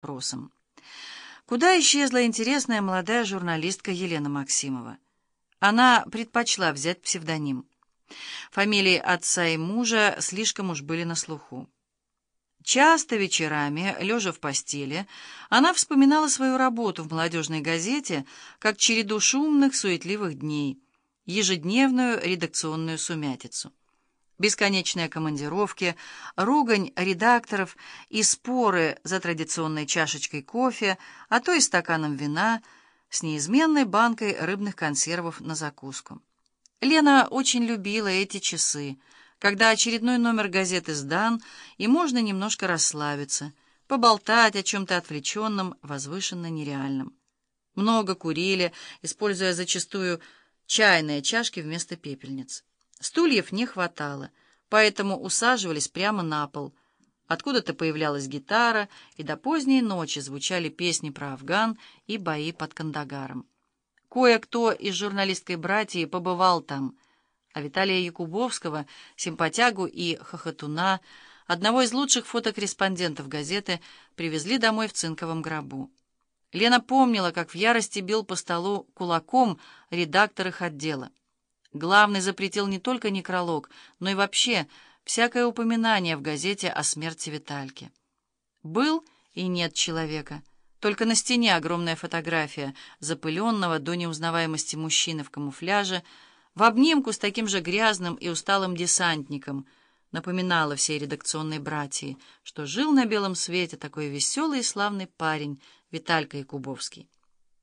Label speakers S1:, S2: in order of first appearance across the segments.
S1: вопросом. Куда исчезла интересная молодая журналистка Елена Максимова? Она предпочла взять псевдоним. Фамилии отца и мужа слишком уж были на слуху. Часто вечерами, лежа в постели, она вспоминала свою работу в молодежной газете как череду шумных, суетливых дней, ежедневную редакционную сумятицу. Бесконечные командировки, ругань редакторов и споры за традиционной чашечкой кофе, а то и стаканом вина с неизменной банкой рыбных консервов на закуску. Лена очень любила эти часы, когда очередной номер газеты сдан, и можно немножко расслабиться, поболтать о чем-то отвлеченном, возвышенно нереальном. Много курили, используя зачастую чайные чашки вместо пепельниц. Стульев не хватало, поэтому усаживались прямо на пол. Откуда-то появлялась гитара, и до поздней ночи звучали песни про Афган и бои под Кандагаром. Кое-кто из журналистской братьи побывал там, а Виталия Якубовского, симпатягу и хохотуна, одного из лучших фотокорреспондентов газеты, привезли домой в цинковом гробу. Лена помнила, как в ярости бил по столу кулаком редактор их отдела. Главный запретил не только некролог, но и вообще всякое упоминание в газете о смерти Витальки. Был и нет человека. Только на стене огромная фотография запыленного до неузнаваемости мужчины в камуфляже, в обнимку с таким же грязным и усталым десантником, напоминала всей редакционной братьи, что жил на белом свете такой веселый и славный парень Виталька Якубовский.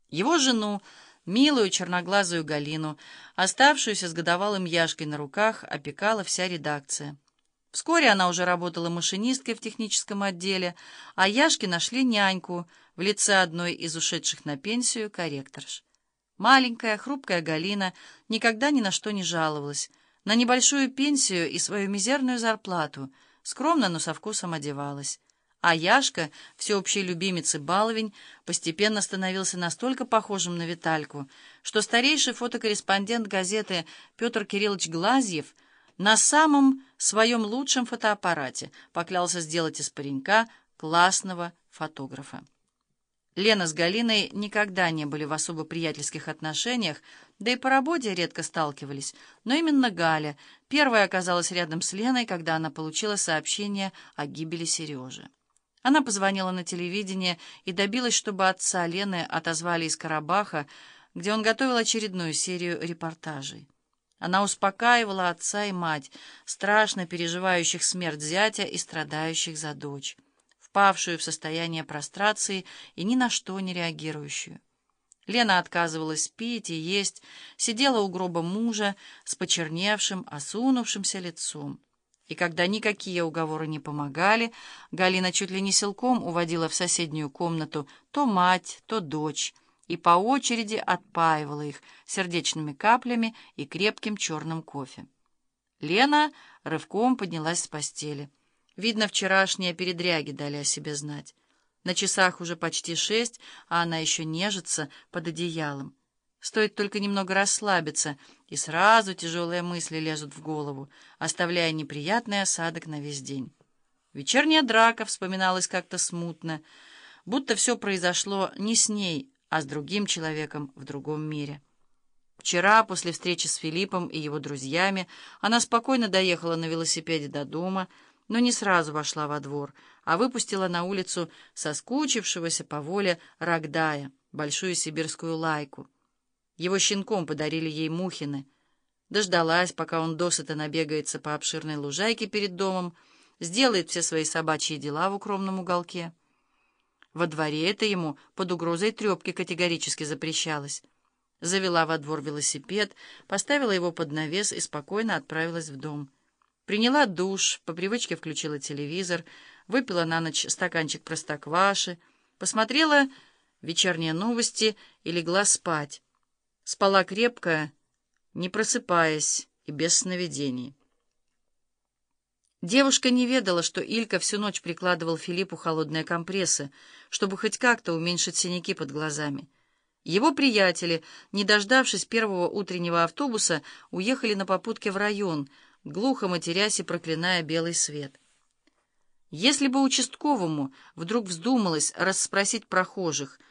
S1: Его жену, Милую черноглазую Галину, оставшуюся с годовалым Яшкой на руках, опекала вся редакция. Вскоре она уже работала машинисткой в техническом отделе, а Яшке нашли няньку в лице одной из ушедших на пенсию корректорш. Маленькая, хрупкая Галина никогда ни на что не жаловалась, на небольшую пенсию и свою мизерную зарплату, скромно, но со вкусом одевалась. А Яшка, всеобщий любимец и баловень, постепенно становился настолько похожим на Витальку, что старейший фотокорреспондент газеты Петр Кириллович Глазьев на самом своем лучшем фотоаппарате поклялся сделать из паренька классного фотографа. Лена с Галиной никогда не были в особо приятельских отношениях, да и по работе редко сталкивались, но именно Галя первая оказалась рядом с Леной, когда она получила сообщение о гибели Сережи. Она позвонила на телевидение и добилась, чтобы отца Лены отозвали из Карабаха, где он готовил очередную серию репортажей. Она успокаивала отца и мать, страшно переживающих смерть зятя и страдающих за дочь, впавшую в состояние прострации и ни на что не реагирующую. Лена отказывалась пить и есть, сидела у гроба мужа с почерневшим, осунувшимся лицом. И когда никакие уговоры не помогали, Галина чуть ли не силком уводила в соседнюю комнату то мать, то дочь, и по очереди отпаивала их сердечными каплями и крепким черным кофе. Лена рывком поднялась с постели. Видно, вчерашние передряги дали о себе знать. На часах уже почти шесть, а она еще нежится под одеялом. Стоит только немного расслабиться, и сразу тяжелые мысли лезут в голову, оставляя неприятный осадок на весь день. Вечерняя драка вспоминалась как-то смутно, будто все произошло не с ней, а с другим человеком в другом мире. Вчера, после встречи с Филиппом и его друзьями, она спокойно доехала на велосипеде до дома, но не сразу вошла во двор, а выпустила на улицу соскучившегося по воле Рогдая, большую сибирскую лайку. Его щенком подарили ей Мухины. Дождалась, пока он досыта набегается по обширной лужайке перед домом, сделает все свои собачьи дела в укромном уголке. Во дворе это ему под угрозой трепки категорически запрещалось. Завела во двор велосипед, поставила его под навес и спокойно отправилась в дом. Приняла душ, по привычке включила телевизор, выпила на ночь стаканчик простокваши, посмотрела вечерние новости и легла спать. Спала крепко, не просыпаясь и без сновидений. Девушка не ведала, что Илька всю ночь прикладывал Филиппу холодные компрессы, чтобы хоть как-то уменьшить синяки под глазами. Его приятели, не дождавшись первого утреннего автобуса, уехали на попутке в район, глухо матерясь и проклиная белый свет. Если бы участковому вдруг вздумалось расспросить прохожих,